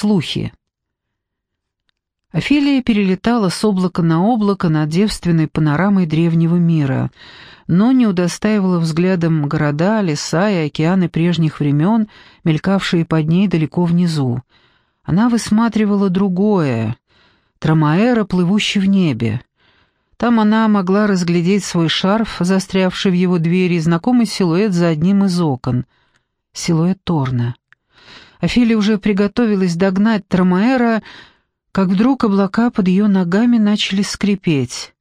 слухи. Офелия перелетала с облака на облако над девственной панорамой древнего мира, но не удостаивала взглядом города, леса и океаны прежних времен, мелькавшие под ней далеко внизу. Она высматривала другое — Трамаэра, плывущий в небе. Там она могла разглядеть свой шарф, застрявший в его двери, и знакомый силуэт за одним из окон. Силуэт Торна. Офелия уже приготовилась догнать Трамаэра, как вдруг облака под ее ногами начали скрипеть.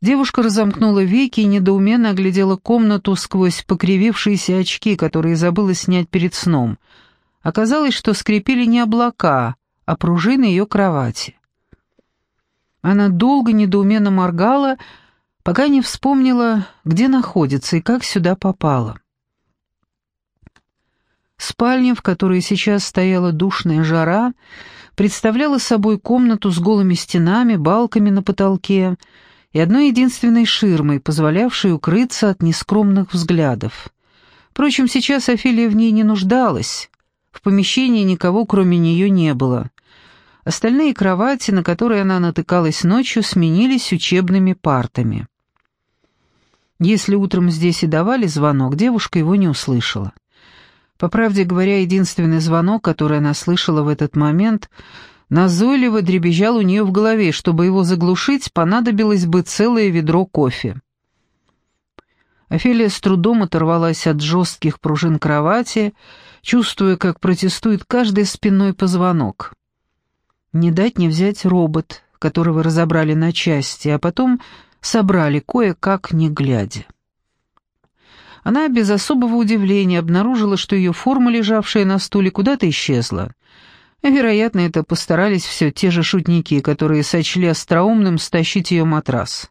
Девушка разомкнула веки и недоуменно оглядела комнату сквозь покривившиеся очки, которые забыла снять перед сном. Оказалось, что скрипели не облака, а пружины ее кровати. Она долго недоуменно моргала, пока не вспомнила, где находится и как сюда попала. Спальня, в которой сейчас стояла душная жара, представляла собой комнату с голыми стенами, балками на потолке и одной единственной ширмой, позволявшей укрыться от нескромных взглядов. Впрочем, сейчас Офелия в ней не нуждалась. В помещении никого, кроме нее, не было. Остальные кровати, на которые она натыкалась ночью, сменились учебными партами. Если утром здесь и давали звонок, девушка его не услышала. По правде говоря, единственный звонок, который она слышала в этот момент, назойливо дребезжал у нее в голове, чтобы его заглушить, понадобилось бы целое ведро кофе. Офелия с трудом оторвалась от жестких пружин кровати, чувствуя, как протестует каждый спинной позвонок. Не дать не взять робот, которого разобрали на части, а потом собрали кое-как не глядя. Она без особого удивления обнаружила, что ее форма, лежавшая на стуле, куда-то исчезла. Вероятно, это постарались все те же шутники, которые сочли остроумным стащить ее матрас.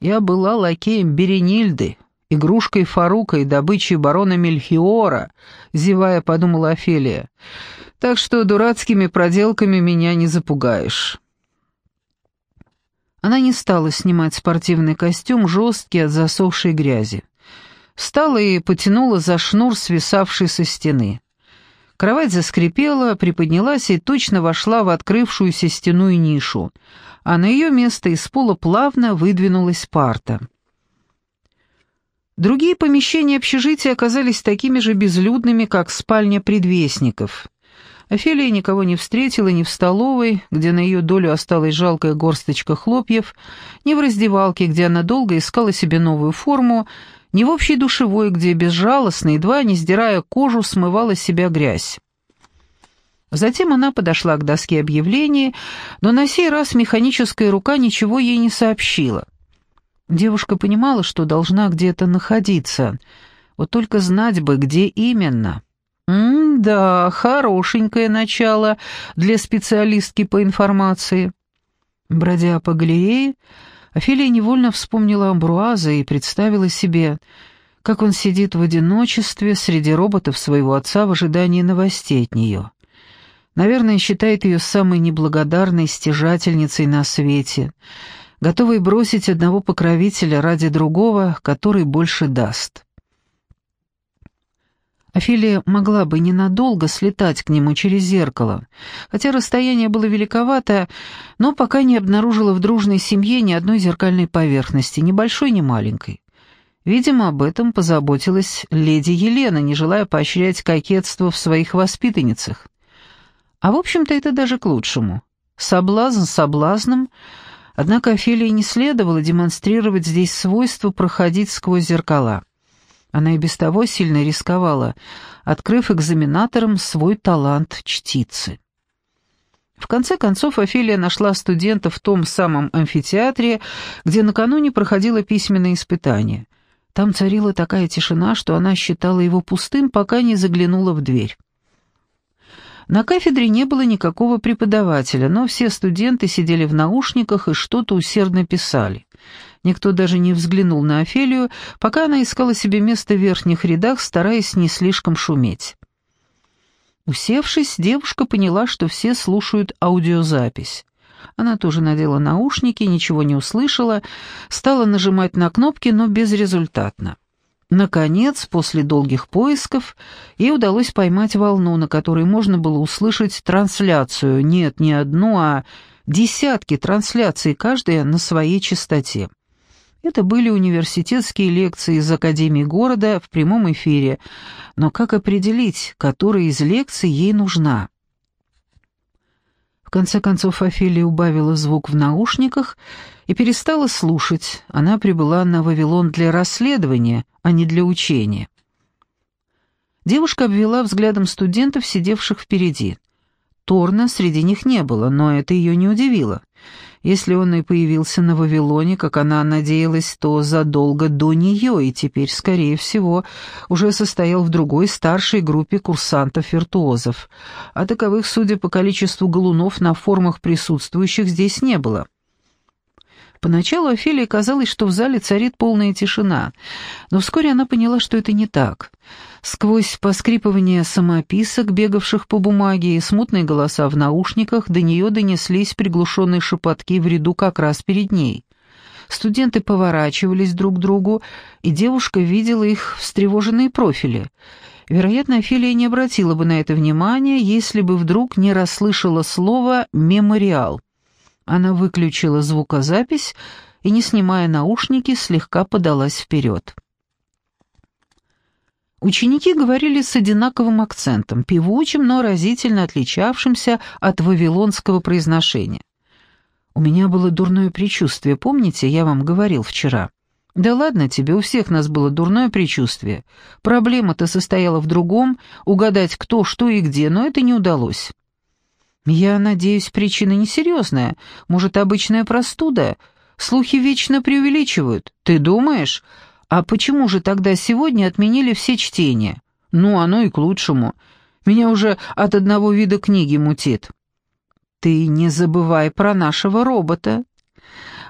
«Я была лакеем Беренильды, игрушкой Фарука и добычей барона Мельхиора», — зевая подумала Офелия. «Так что дурацкими проделками меня не запугаешь». Она не стала снимать спортивный костюм, жесткий от засохшей грязи встала и потянула за шнур, свисавший со стены. Кровать заскрипела, приподнялась и точно вошла в открывшуюся стеную нишу, а на ее место из пола плавно выдвинулась парта. Другие помещения общежития оказались такими же безлюдными, как спальня предвестников. Офелия никого не встретила ни в столовой, где на ее долю осталась жалкая горсточка хлопьев, ни в раздевалке, где она долго искала себе новую форму, ни в общей душевой, где безжалостно, едва не сдирая кожу, смывала с себя грязь. Затем она подошла к доске объявлений, но на сей раз механическая рука ничего ей не сообщила. Девушка понимала, что должна где-то находиться, вот только знать бы, где именно. М-да, хорошенькое начало для специалистки по информации. Бродя по галерее, Офелия невольно вспомнила Амбруаза и представила себе, как он сидит в одиночестве среди роботов своего отца в ожидании новостей от нее. Наверное, считает ее самой неблагодарной стяжательницей на свете, готовой бросить одного покровителя ради другого, который больше даст. Офелия могла бы ненадолго слетать к нему через зеркало, хотя расстояние было великовато, но пока не обнаружила в дружной семье ни одной зеркальной поверхности, ни большой, ни маленькой. Видимо, об этом позаботилась леди Елена, не желая поощрять кокетство в своих воспитанницах. А в общем-то это даже к лучшему. Соблазн соблазном, однако Офелии не следовало демонстрировать здесь свойство проходить сквозь зеркала. Она и без того сильно рисковала, открыв экзаменаторам свой талант чтицы. В конце концов Офелия нашла студента в том самом амфитеатре, где накануне проходило письменное испытание. Там царила такая тишина, что она считала его пустым, пока не заглянула в дверь. На кафедре не было никакого преподавателя, но все студенты сидели в наушниках и что-то усердно писали. Никто даже не взглянул на Офелию, пока она искала себе место в верхних рядах, стараясь не слишком шуметь. Усевшись, девушка поняла, что все слушают аудиозапись. Она тоже надела наушники, ничего не услышала, стала нажимать на кнопки, но безрезультатно. Наконец, после долгих поисков, ей удалось поймать волну, на которой можно было услышать трансляцию, нет, не одну, а десятки трансляций, каждая на своей частоте. Это были университетские лекции из Академии города в прямом эфире, но как определить, которая из лекций ей нужна? В конце концов Офелия убавила звук в наушниках и перестала слушать. Она прибыла на Вавилон для расследования, а не для учения. Девушка обвела взглядом студентов, сидевших впереди. Торна среди них не было, но это ее не удивило. Если он и появился на Вавилоне, как она надеялась, то задолго до нее, и теперь, скорее всего, уже состоял в другой старшей группе курсантов-виртуозов. А таковых, судя по количеству галунов на формах присутствующих, здесь не было. Поначалу Офелии казалось, что в зале царит полная тишина, но вскоре она поняла, что это не так. Сквозь поскрипывание самописок, бегавших по бумаге, и смутные голоса в наушниках, до нее донеслись приглушенные шепотки в ряду как раз перед ней. Студенты поворачивались друг к другу, и девушка видела их встревоженные профили. Вероятно, Офелия не обратила бы на это внимания, если бы вдруг не расслышала слово «мемориал». Она выключила звукозапись и, не снимая наушники, слегка подалась вперед. Ученики говорили с одинаковым акцентом, певучим, но разительно отличавшимся от вавилонского произношения. «У меня было дурное предчувствие, помните, я вам говорил вчера?» «Да ладно тебе, у всех нас было дурное предчувствие. Проблема-то состояла в другом, угадать кто, что и где, но это не удалось». «Я надеюсь, причина несерьезная. Может, обычная простуда? Слухи вечно преувеличивают. Ты думаешь? А почему же тогда сегодня отменили все чтения? Ну, оно и к лучшему. Меня уже от одного вида книги мутит». «Ты не забывай про нашего робота».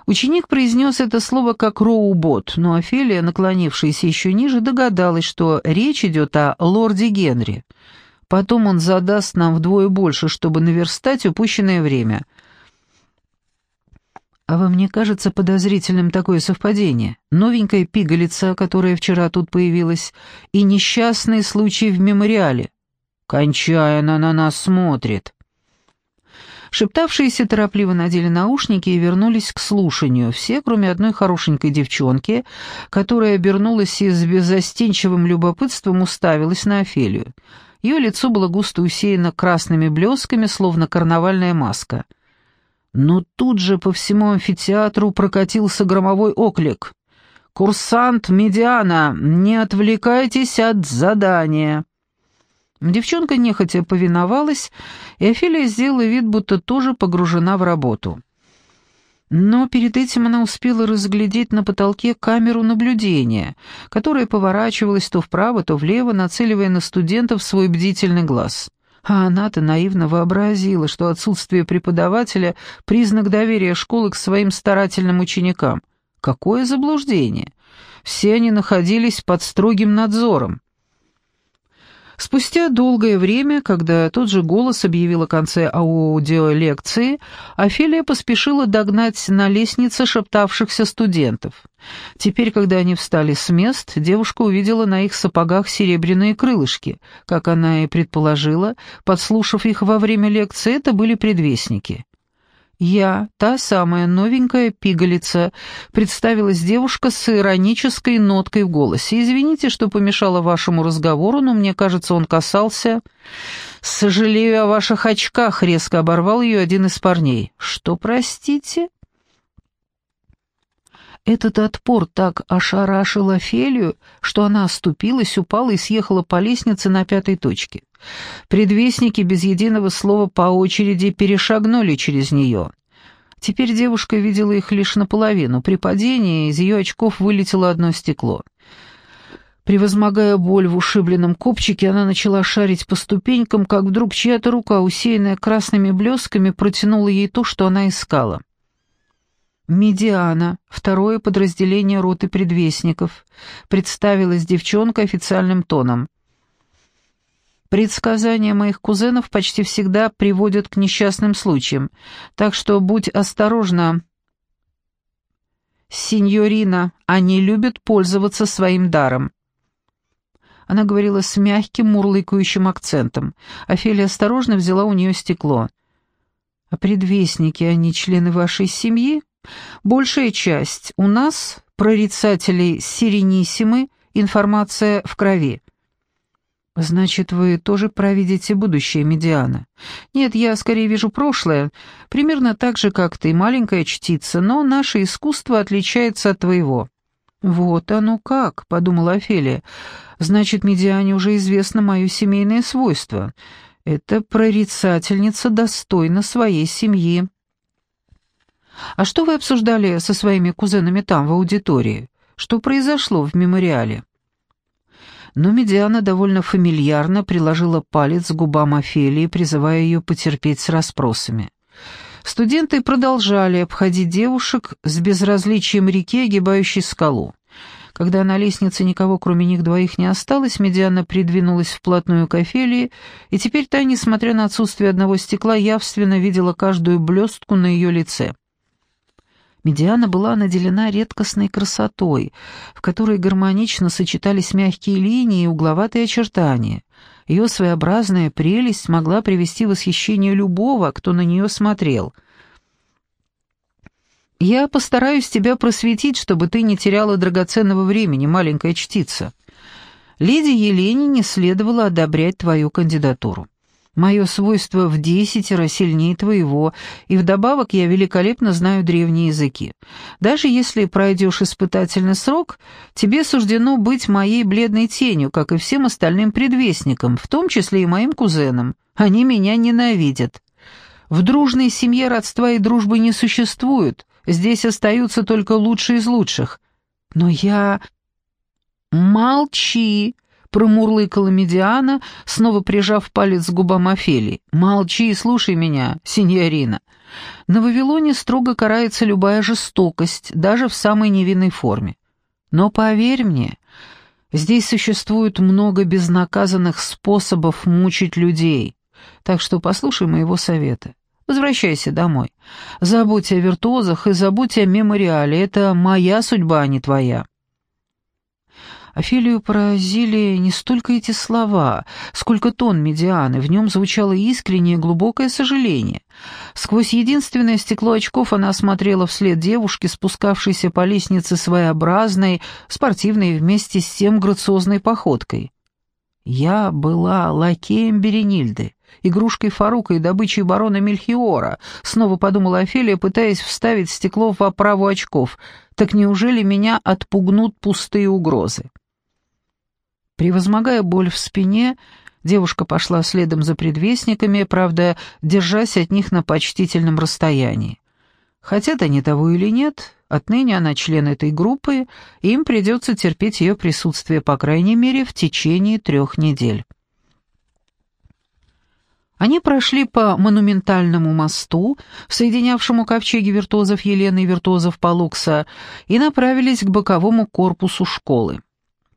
Ученик произнес это слово как роубот, но Офелия, наклонившаяся еще ниже, догадалась, что речь идет о лорде Генри. Потом он задаст нам вдвое больше, чтобы наверстать упущенное время. А вам не кажется подозрительным такое совпадение? Новенькая пигалица, которая вчера тут появилась, и несчастный случай в мемориале. Кончая, она на нас смотрит. Шептавшиеся торопливо надели наушники и вернулись к слушанию, все, кроме одной хорошенькой девчонки, которая обернулась и с беззастенчивым любопытством уставилась на Офелию. Ее лицо было густо усеяно красными блесками, словно карнавальная маска. Но тут же по всему амфитеатру прокатился громовой оклик. «Курсант Медиана, не отвлекайтесь от задания!» Девчонка нехотя повиновалась, и Офелия сделала вид, будто тоже погружена в работу. Но перед этим она успела разглядеть на потолке камеру наблюдения, которая поворачивалась то вправо, то влево, нацеливая на студентов свой бдительный глаз. А она-то наивно вообразила, что отсутствие преподавателя — признак доверия школы к своим старательным ученикам. Какое заблуждение! Все они находились под строгим надзором. Спустя долгое время, когда тот же голос объявил о конце аудиолекции, Офелия поспешила догнать на лестнице шептавшихся студентов. Теперь, когда они встали с мест, девушка увидела на их сапогах серебряные крылышки. Как она и предположила, подслушав их во время лекции, это были предвестники. «Я, та самая новенькая пигалица», — представилась девушка с иронической ноткой в голосе. «Извините, что помешала вашему разговору, но мне кажется, он касался...» «Сожалею о ваших очках», — резко оборвал ее один из парней. «Что, простите?» Этот отпор так ошарашил Офелию, что она оступилась, упала и съехала по лестнице на пятой точке. Предвестники без единого слова по очереди перешагнули через нее. Теперь девушка видела их лишь наполовину. При падении из ее очков вылетело одно стекло. Превозмогая боль в ушибленном копчике, она начала шарить по ступенькам, как вдруг чья-то рука, усеянная красными блесками, протянула ей то, что она искала. «Медиана, второе подразделение роты предвестников», — представилась девчонка официальным тоном. «Предсказания моих кузенов почти всегда приводят к несчастным случаям, так что будь осторожна». «Синьорина, они любят пользоваться своим даром». Она говорила с мягким, мурлыкающим акцентом. Офелия осторожно взяла у нее стекло. «А предвестники, они члены вашей семьи?» «Большая часть. У нас, прорицателей Сиренисимы, информация в крови». «Значит, вы тоже провидите будущее Медиана?» «Нет, я скорее вижу прошлое, примерно так же, как ты, маленькая чтица, но наше искусство отличается от твоего». «Вот оно как», — подумала Офелия. «Значит, Медиане уже известно мое семейное свойство. Эта прорицательница достойна своей семьи». «А что вы обсуждали со своими кузенами там, в аудитории? Что произошло в мемориале?» Но Медиана довольно фамильярно приложила палец к губам Офелии, призывая ее потерпеть с расспросами. Студенты продолжали обходить девушек с безразличием реки, огибающей скалу. Когда на лестнице никого, кроме них двоих, не осталось, Медиана придвинулась вплотную к Офелии, и теперь та, несмотря на отсутствие одного стекла, явственно видела каждую блестку на ее лице. Медиана была наделена редкостной красотой, в которой гармонично сочетались мягкие линии и угловатые очертания. Ее своеобразная прелесть могла привести в восхищение любого, кто на нее смотрел. «Я постараюсь тебя просветить, чтобы ты не теряла драгоценного времени, маленькая чтица. Леди Елене не следовало одобрять твою кандидатуру. Мое свойство в десятеро сильнее твоего, и вдобавок я великолепно знаю древние языки. Даже если пройдешь испытательный срок, тебе суждено быть моей бледной тенью, как и всем остальным предвестникам, в том числе и моим кузенам. Они меня ненавидят. В дружной семье родства и дружбы не существует, здесь остаются только лучшие из лучших. Но я... Молчи! Промурлыкала Медиана, снова прижав палец к губам Офелии. «Молчи и слушай меня, синьорина. На Вавилоне строго карается любая жестокость, даже в самой невинной форме. Но поверь мне, здесь существует много безнаказанных способов мучить людей, так что послушай моего совета». Возвращайся домой. Забудь о виртуозах и забудь о мемориале. Это моя судьба, а не твоя. Офелию поразили не столько эти слова, сколько тон медианы, в нем звучало искреннее глубокое сожаление. Сквозь единственное стекло очков она смотрела вслед девушке, спускавшейся по лестнице своеобразной, спортивной вместе с тем грациозной походкой. «Я была лакеем Беренильды, игрушкой Фарука и добычей барона Мельхиора», — снова подумала Офелия, пытаясь вставить стекло в оправу очков. «Так неужели меня отпугнут пустые угрозы?» Превозмогая боль в спине, девушка пошла следом за предвестниками, правда, держась от них на почтительном расстоянии. Хотят они того или нет, отныне она член этой группы, и им придется терпеть ее присутствие, по крайней мере, в течение трех недель. Они прошли по монументальному мосту, соединявшему ковчеги виртуозов Елены и виртуозов Палукса, и направились к боковому корпусу школы.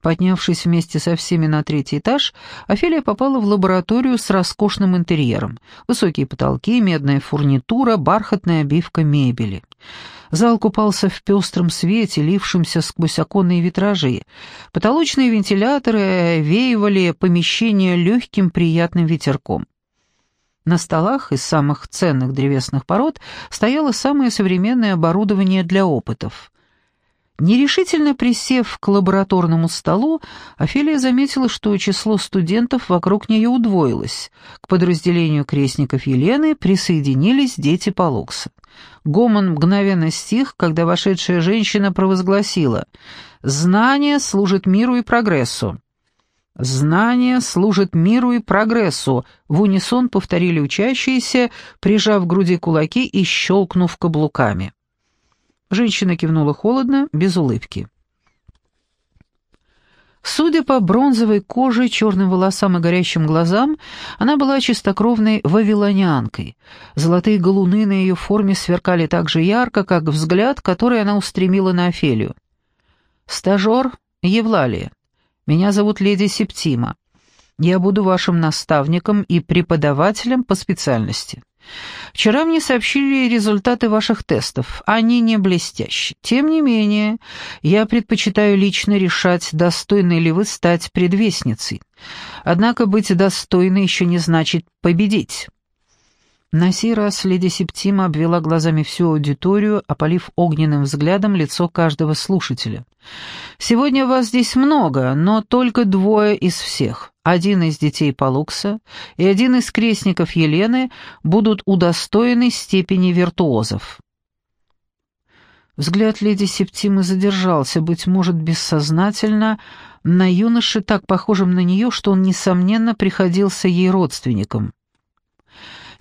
Поднявшись вместе со всеми на третий этаж, Офелия попала в лабораторию с роскошным интерьером. Высокие потолки, медная фурнитура, бархатная обивка мебели. Зал купался в пестром свете, лившемся сквозь оконные витражи. Потолочные вентиляторы веивали помещение легким приятным ветерком. На столах из самых ценных древесных пород стояло самое современное оборудование для опытов. Нерешительно присев к лабораторному столу, Офелия заметила, что число студентов вокруг нее удвоилось. К подразделению крестников Елены присоединились дети Полукса. Гомон мгновенно стих, когда вошедшая женщина провозгласила «Знание служит миру и прогрессу». «Знание служит миру и прогрессу», — в унисон повторили учащиеся, прижав к груди кулаки и щелкнув каблуками. Женщина кивнула холодно, без улыбки. Судя по бронзовой коже, черным волосам и горящим глазам, она была чистокровной вавилонянкой. Золотые галуны на ее форме сверкали так же ярко, как взгляд, который она устремила на Офелию. «Стажер Евлалия. Меня зовут леди Септима. Я буду вашим наставником и преподавателем по специальности. Вчера мне сообщили результаты ваших тестов. Они не блестящие. Тем не менее, я предпочитаю лично решать, достойны ли вы стать предвестницей. Однако быть достойной еще не значит победить. На сей раз леди Септима обвела глазами всю аудиторию, опалив огненным взглядом лицо каждого слушателя. «Сегодня вас здесь много, но только двое из всех. Один из детей Палукса и один из крестников Елены будут удостоены степени виртуозов». Взгляд леди Септимы задержался, быть может, бессознательно, на юноше, так похожем на нее, что он, несомненно, приходился ей родственником.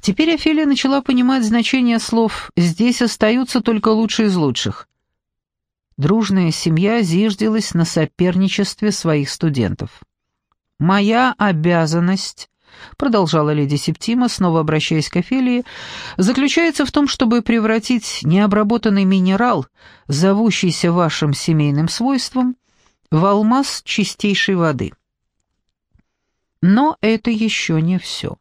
Теперь Офелия начала понимать значение слов «здесь остаются только лучшие из лучших». Дружная семья зиждилась на соперничестве своих студентов. «Моя обязанность», — продолжала леди Септима, снова обращаясь к Офелии, «заключается в том, чтобы превратить необработанный минерал, зовущийся вашим семейным свойством, в алмаз чистейшей воды». Но это еще не все.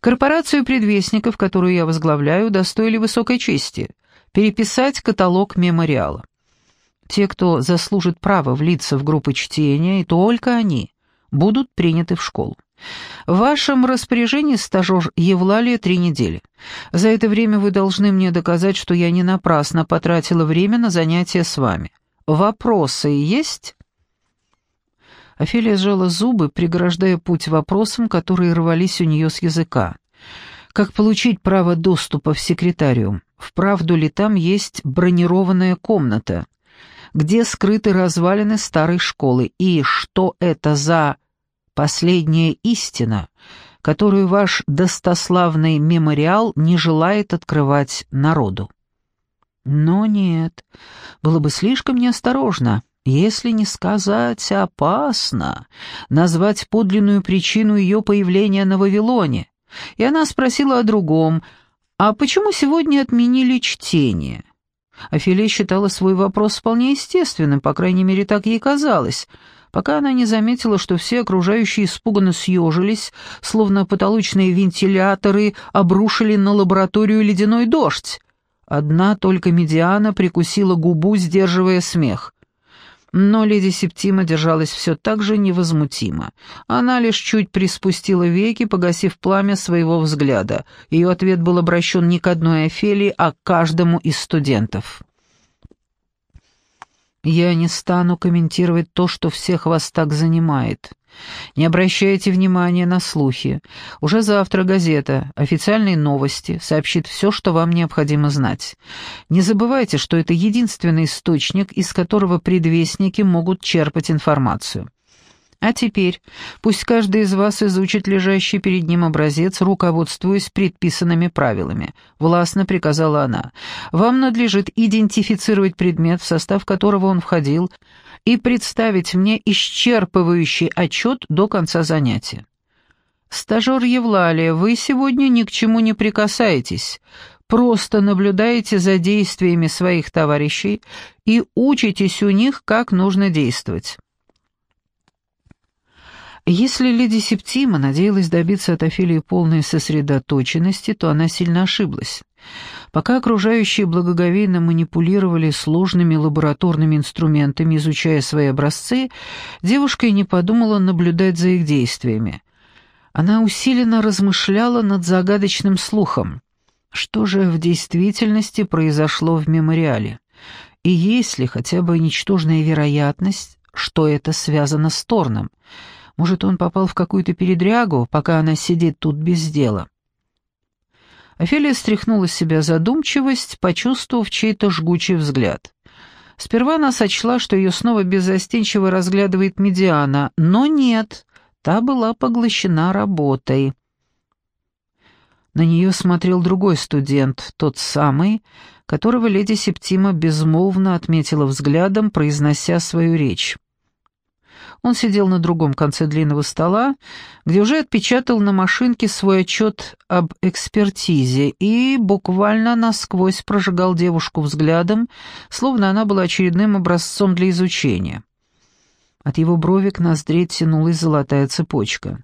Корпорацию предвестников, которую я возглавляю, достоили высокой чести – переписать каталог мемориала. Те, кто заслужит право влиться в группы чтения, и только они, будут приняты в школу. В вашем распоряжении стажер Евлалия три недели. За это время вы должны мне доказать, что я не напрасно потратила время на занятия с вами. Вопросы есть?» Офелия сжала зубы, преграждая путь вопросам, которые рвались у нее с языка. Как получить право доступа в секретариум? Вправду ли там есть бронированная комната? Где скрыты развалины старой школы? И что это за последняя истина, которую ваш достославный мемориал не желает открывать народу? Но нет, было бы слишком неосторожно если не сказать опасно, назвать подлинную причину ее появления на Вавилоне. И она спросила о другом, а почему сегодня отменили чтение? Афилия считала свой вопрос вполне естественным, по крайней мере, так ей казалось, пока она не заметила, что все окружающие испуганно съежились, словно потолочные вентиляторы обрушили на лабораторию ледяной дождь. Одна только медиана прикусила губу, сдерживая смех — но леди Септима держалась все так же невозмутимо. Она лишь чуть приспустила веки, погасив пламя своего взгляда. Ее ответ был обращен не к одной Офелии, а к каждому из студентов. «Я не стану комментировать то, что всех вас так занимает. Не обращайте внимания на слухи. Уже завтра газета «Официальные новости» сообщит все, что вам необходимо знать. Не забывайте, что это единственный источник, из которого предвестники могут черпать информацию. А теперь пусть каждый из вас изучит лежащий перед ним образец, руководствуясь предписанными правилами. Властно приказала она. Вам надлежит идентифицировать предмет, в состав которого он входил, и представить мне исчерпывающий отчет до конца занятия. «Стажер Евлалия, вы сегодня ни к чему не прикасаетесь, просто наблюдаете за действиями своих товарищей и учитесь у них, как нужно действовать». Если леди Септима надеялась добиться от Офелии полной сосредоточенности, то она сильно ошиблась. Пока окружающие благоговейно манипулировали сложными лабораторными инструментами, изучая свои образцы, девушка и не подумала наблюдать за их действиями. Она усиленно размышляла над загадочным слухом. Что же в действительности произошло в мемориале? И есть ли хотя бы ничтожная вероятность, что это связано с Торном? Может, он попал в какую-то передрягу, пока она сидит тут без дела? Офелия стряхнула с себя задумчивость, почувствовав чей-то жгучий взгляд. Сперва она сочла, что ее снова беззастенчиво разглядывает Медиана, но нет, та была поглощена работой. На нее смотрел другой студент, тот самый, которого леди Септима безмолвно отметила взглядом, произнося свою речь. Он сидел на другом конце длинного стола, где уже отпечатал на машинке свой отчет об экспертизе и буквально насквозь прожигал девушку взглядом, словно она была очередным образцом для изучения. От его бровик ноздрей тянулась золотая цепочка.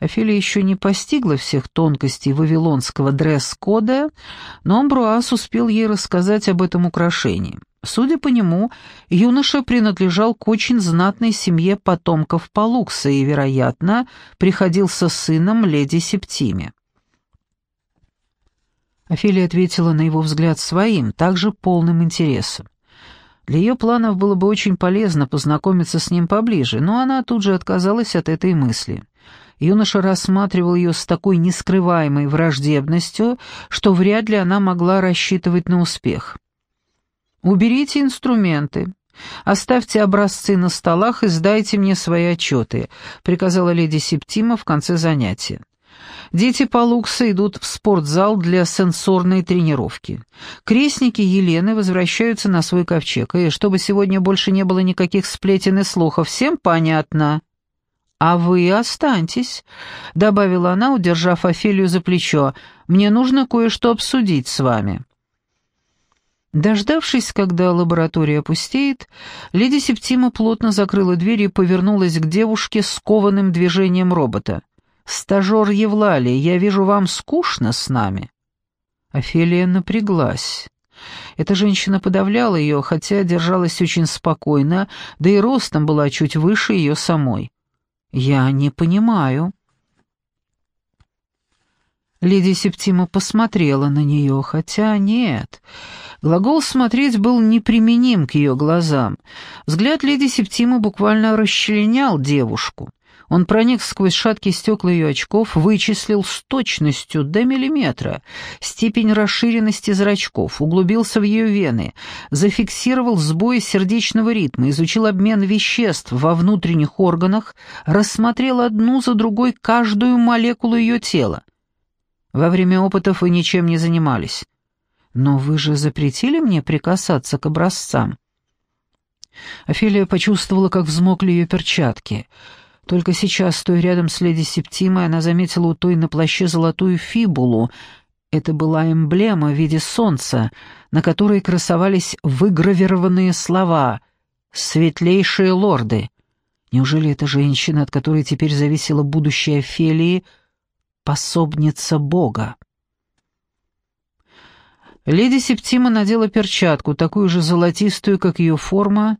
Офелия еще не постигла всех тонкостей вавилонского дресс-кода, но Амбруаз успел ей рассказать об этом украшении. Судя по нему, юноша принадлежал к очень знатной семье потомков Палукса и, вероятно, приходился сыном леди Септиме. Офелия ответила на его взгляд своим, также полным интересом. Для ее планов было бы очень полезно познакомиться с ним поближе, но она тут же отказалась от этой мысли. Юноша рассматривал ее с такой нескрываемой враждебностью, что вряд ли она могла рассчитывать на успех. «Уберите инструменты. Оставьте образцы на столах и сдайте мне свои отчеты», — приказала леди Септима в конце занятия. Дети Палукса идут в спортзал для сенсорной тренировки. Крестники Елены возвращаются на свой ковчег, и чтобы сегодня больше не было никаких сплетен и слухов, всем понятно. «А вы останьтесь», — добавила она, удержав Офелию за плечо. «Мне нужно кое-что обсудить с вами». Дождавшись, когда лаборатория опустеет, леди Септима плотно закрыла дверь и повернулась к девушке с кованым движением робота. «Стажер Евлалия, я вижу, вам скучно с нами». Офелия напряглась. Эта женщина подавляла ее, хотя держалась очень спокойно, да и ростом была чуть выше ее самой. «Я не понимаю». Леди Септима посмотрела на нее, хотя нет. Глагол «смотреть» был неприменим к ее глазам. Взгляд леди Септимы буквально расчленял девушку. Он проник сквозь шаткие стекла ее очков, вычислил с точностью до миллиметра степень расширенности зрачков, углубился в ее вены, зафиксировал сбои сердечного ритма, изучил обмен веществ во внутренних органах, рассмотрел одну за другой каждую молекулу ее тела. Во время опытов вы ничем не занимались. Но вы же запретили мне прикасаться к образцам. Офелия почувствовала, как взмокли ее перчатки — только сейчас, стоя рядом с леди Септимой, она заметила у той на плаще золотую фибулу. Это была эмблема в виде солнца, на которой красовались выгравированные слова «Светлейшие лорды». Неужели эта женщина, от которой теперь зависело будущее Фелии, пособница Бога? Леди Септима надела перчатку, такую же золотистую, как ее форма,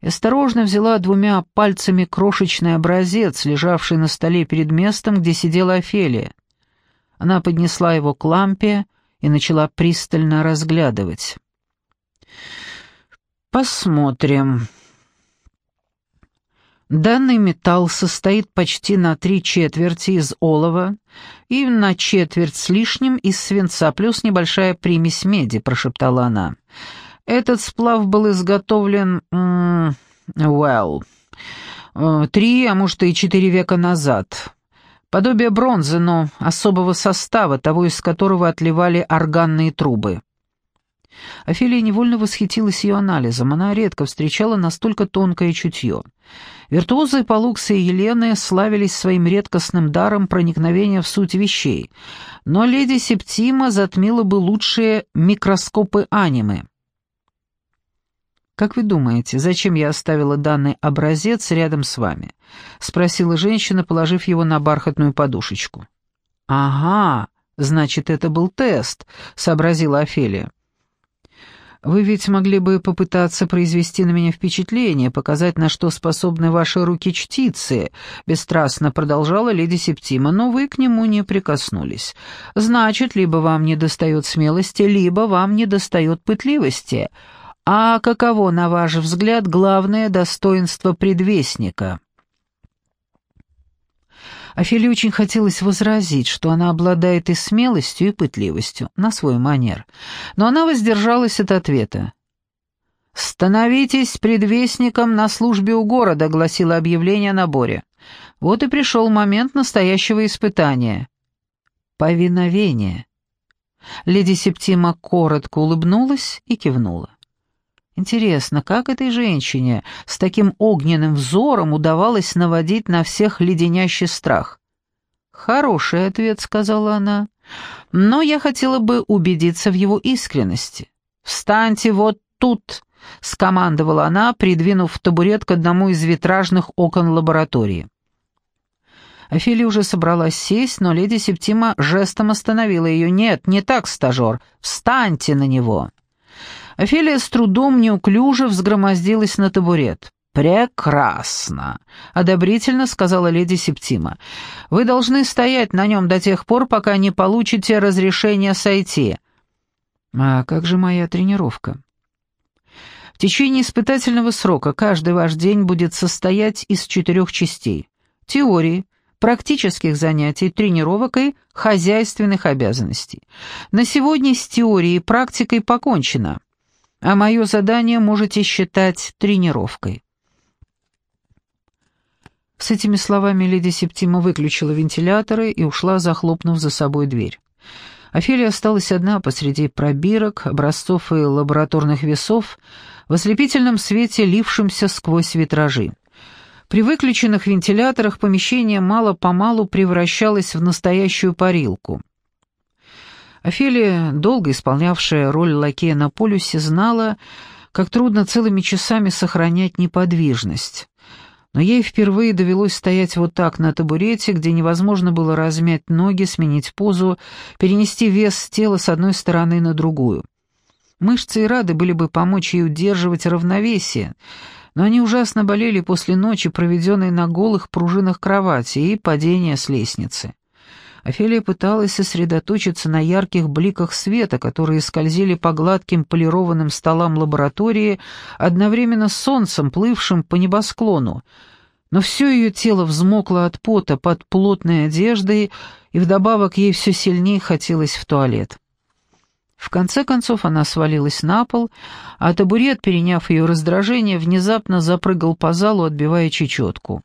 и осторожно взяла двумя пальцами крошечный образец, лежавший на столе перед местом, где сидела Офелия. Она поднесла его к лампе и начала пристально разглядывать. «Посмотрим». Данный металл состоит почти на три четверти из олова и на четверть с лишним из свинца, плюс небольшая примесь меди», — прошептала она. Этот сплав был изготовлен, well, э, три, а может и четыре века назад. Подобие бронзы, но особого состава, того, из которого отливали органные трубы. Офелия невольно восхитилась ее анализом, она редко встречала настолько тонкое чутье. Виртуозы Палукса и Елены славились своим редкостным даром проникновения в суть вещей, но леди Септима затмила бы лучшие микроскопы анимы. «Как вы думаете, зачем я оставила данный образец рядом с вами?» — спросила женщина, положив его на бархатную подушечку. «Ага, значит, это был тест», — сообразила Офелия. «Вы ведь могли бы попытаться произвести на меня впечатление, показать, на что способны ваши руки-чтицы», — бесстрастно продолжала леди Септима, но вы к нему не прикоснулись. «Значит, либо вам недостает смелости, либо вам недостает пытливости». А каково, на ваш взгляд, главное достоинство предвестника? Офелии очень хотелось возразить, что она обладает и смелостью, и пытливостью, на свой манер, но она воздержалась от ответа. «Становитесь предвестником на службе у города», — гласило объявление о наборе. Вот и пришел момент настоящего испытания. Повиновение. Леди Септима коротко улыбнулась и кивнула. Интересно, как этой женщине с таким огненным взором удавалось наводить на всех леденящий страх? «Хороший ответ», — сказала она, — «но я хотела бы убедиться в его искренности». «Встаньте вот тут», — скомандовала она, придвинув табурет к одному из витражных окон лаборатории. Офелия уже собралась сесть, но леди Септима жестом остановила ее. «Нет, не так, стажер. Встаньте на него!» Офелия с трудом неуклюже взгромоздилась на табурет. «Прекрасно!» — одобрительно сказала леди Септима. «Вы должны стоять на нем до тех пор, пока не получите разрешение сойти». «А как же моя тренировка?» «В течение испытательного срока каждый ваш день будет состоять из четырех частей. Теории, практических занятий, тренировок и хозяйственных обязанностей. На сегодня с теорией и практикой покончено, а мое задание можете считать тренировкой». С этими словами леди Септима выключила вентиляторы и ушла, захлопнув за собой дверь. Офелия осталась одна посреди пробирок, образцов и лабораторных весов, в ослепительном свете, лившемся сквозь витражи. При выключенных вентиляторах помещение мало-помалу превращалось в настоящую парилку. Офелия, долго исполнявшая роль лакея на полюсе, знала, как трудно целыми часами сохранять неподвижность но ей впервые довелось стоять вот так на табурете, где невозможно было размять ноги, сменить позу, перенести вес тела с одной стороны на другую. Мышцы и рады были бы помочь ей удерживать равновесие, но они ужасно болели после ночи, проведенной на голых пружинах кровати и падения с лестницы. Офелия пыталась сосредоточиться на ярких бликах света, которые скользили по гладким полированным столам лаборатории одновременно с солнцем, плывшим по небосклону. Но все ее тело взмокло от пота под плотной одеждой, и вдобавок ей все сильнее хотелось в туалет. В конце концов она свалилась на пол, а табурет, переняв ее раздражение, внезапно запрыгал по залу, отбивая чечетку.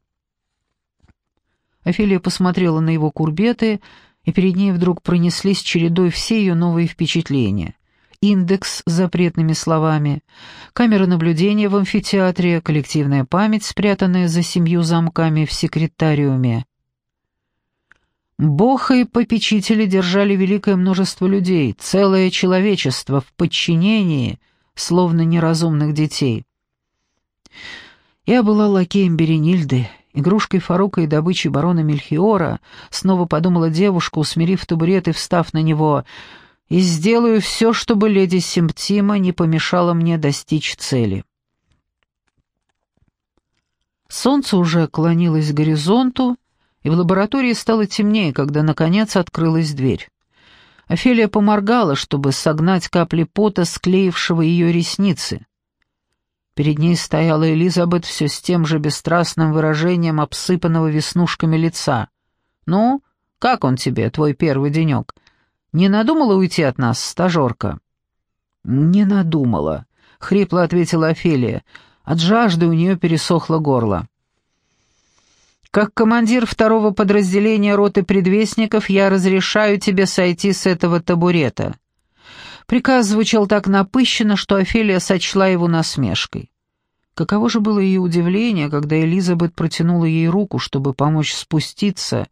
Офелия посмотрела на его курбеты, и перед ней вдруг пронеслись чередой все ее новые впечатления. Индекс с запретными словами, камера наблюдения в амфитеатре, коллективная память, спрятанная за семью замками в секретариуме. Бог и попечители держали великое множество людей, целое человечество в подчинении, словно неразумных детей. Я была лакеем Беренильды, Игрушкой Фарука и добычей барона Мельхиора, снова подумала девушка, усмирив табурет и встав на него, и сделаю все, чтобы леди Симптима не помешала мне достичь цели. Солнце уже клонилось к горизонту, и в лаборатории стало темнее, когда, наконец, открылась дверь. Офелия поморгала, чтобы согнать капли пота, склеившего ее ресницы. Перед ней стояла Элизабет все с тем же бесстрастным выражением обсыпанного веснушками лица. «Ну, как он тебе, твой первый денек? Не надумала уйти от нас, стажерка?» «Не надумала», — хрипло ответила Офелия. От жажды у нее пересохло горло. «Как командир второго подразделения роты предвестников я разрешаю тебе сойти с этого табурета. Приказ звучал так напыщенно, что Офелия сочла его насмешкой. Каково же было ее удивление, когда Элизабет протянула ей руку, чтобы помочь спуститься,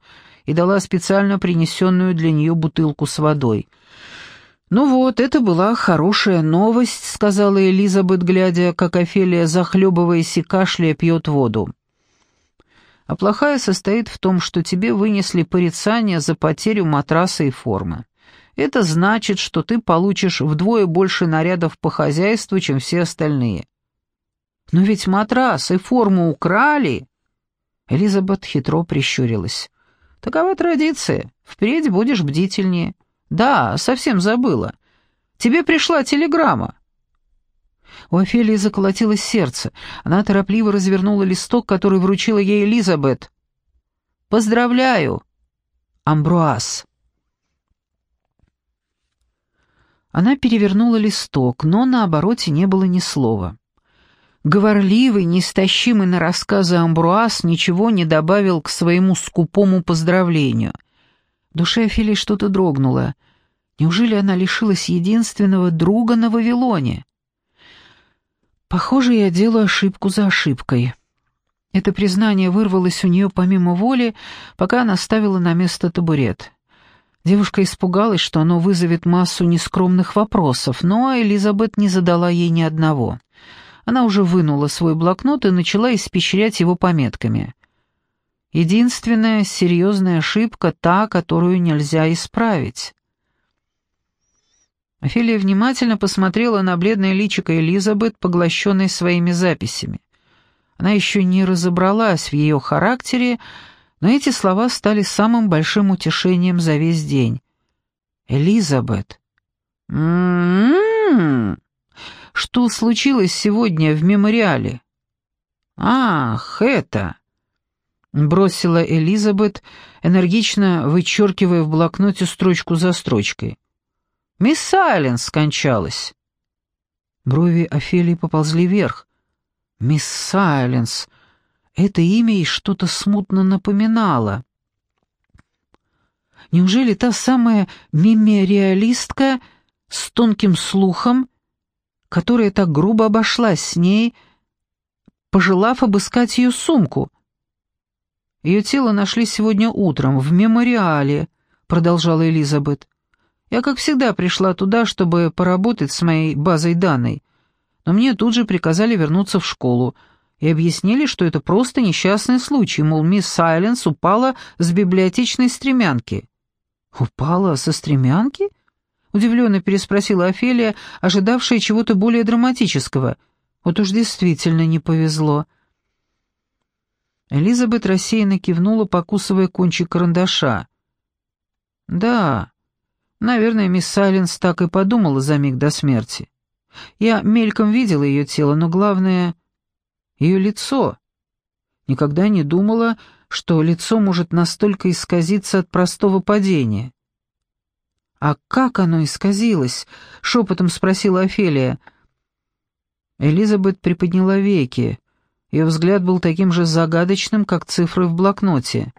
и дала специально принесенную для нее бутылку с водой. «Ну вот, это была хорошая новость», — сказала Элизабет, глядя, как Офелия, захлебываясь и кашляя, пьет воду. «А плохая состоит в том, что тебе вынесли порицание за потерю матраса и формы. Это значит, что ты получишь вдвое больше нарядов по хозяйству, чем все остальные. Но ведь матрас и форму украли. Элизабет хитро прищурилась. Такова традиция. Впредь будешь бдительнее. Да, совсем забыла. Тебе пришла телеграмма. У Офелии заколотилось сердце. Она торопливо развернула листок, который вручила ей Элизабет. «Поздравляю, Амбруаз!» Она перевернула листок, но на обороте не было ни слова. Говорливый, неистощимый на рассказы Амбруаз ничего не добавил к своему скупому поздравлению. В душе Офелии что-то дрогнуло. Неужели она лишилась единственного друга на Вавилоне? Похоже, я делаю ошибку за ошибкой. Это признание вырвалось у нее помимо воли, пока она ставила на место табурет. Девушка испугалась, что оно вызовет массу нескромных вопросов, но Элизабет не задала ей ни одного. Она уже вынула свой блокнот и начала испещрять его пометками. Единственная серьезная ошибка — та, которую нельзя исправить. Офелия внимательно посмотрела на бледное личико Элизабет, поглощенной своими записями. Она еще не разобралась в ее характере, но эти слова стали самым большим утешением за весь день. «Элизабет!» «М-м-м! Что случилось сегодня в мемориале?» «Ах, это!» Бросила Элизабет, энергично вычеркивая в блокноте строчку за строчкой. «Мисс Сайленс скончалась». Брови Офелии поползли вверх. «Мисс Сайленс». Это имя ей что-то смутно напоминало. Неужели та самая мемориалистка с тонким слухом, которая так грубо обошлась с ней, пожелав обыскать ее сумку? Ее тело нашли сегодня утром в мемориале, продолжала Элизабет. Я, как всегда, пришла туда, чтобы поработать с моей базой данной, но мне тут же приказали вернуться в школу и объяснили, что это просто несчастный случай, мол, мисс Сайленс упала с библиотечной стремянки. «Упала со стремянки?» — удивленно переспросила Офелия, ожидавшая чего-то более драматического. «Вот уж действительно не повезло». Элизабет рассеянно кивнула, покусывая кончик карандаша. «Да, наверное, мисс Сайленс так и подумала за миг до смерти. Я мельком видела ее тело, но главное — ее лицо. Никогда не думала, что лицо может настолько исказиться от простого падения». «А как оно исказилось?» — шепотом спросила Офелия. Элизабет приподняла веки. Ее взгляд был таким же загадочным, как цифры в блокноте.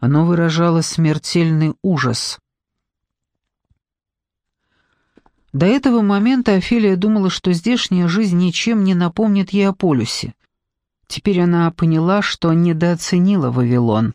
Оно выражало смертельный ужас. До этого момента Офелия думала, что здешняя жизнь ничем не напомнит ей о полюсе. Теперь она поняла, что недооценила Вавилон.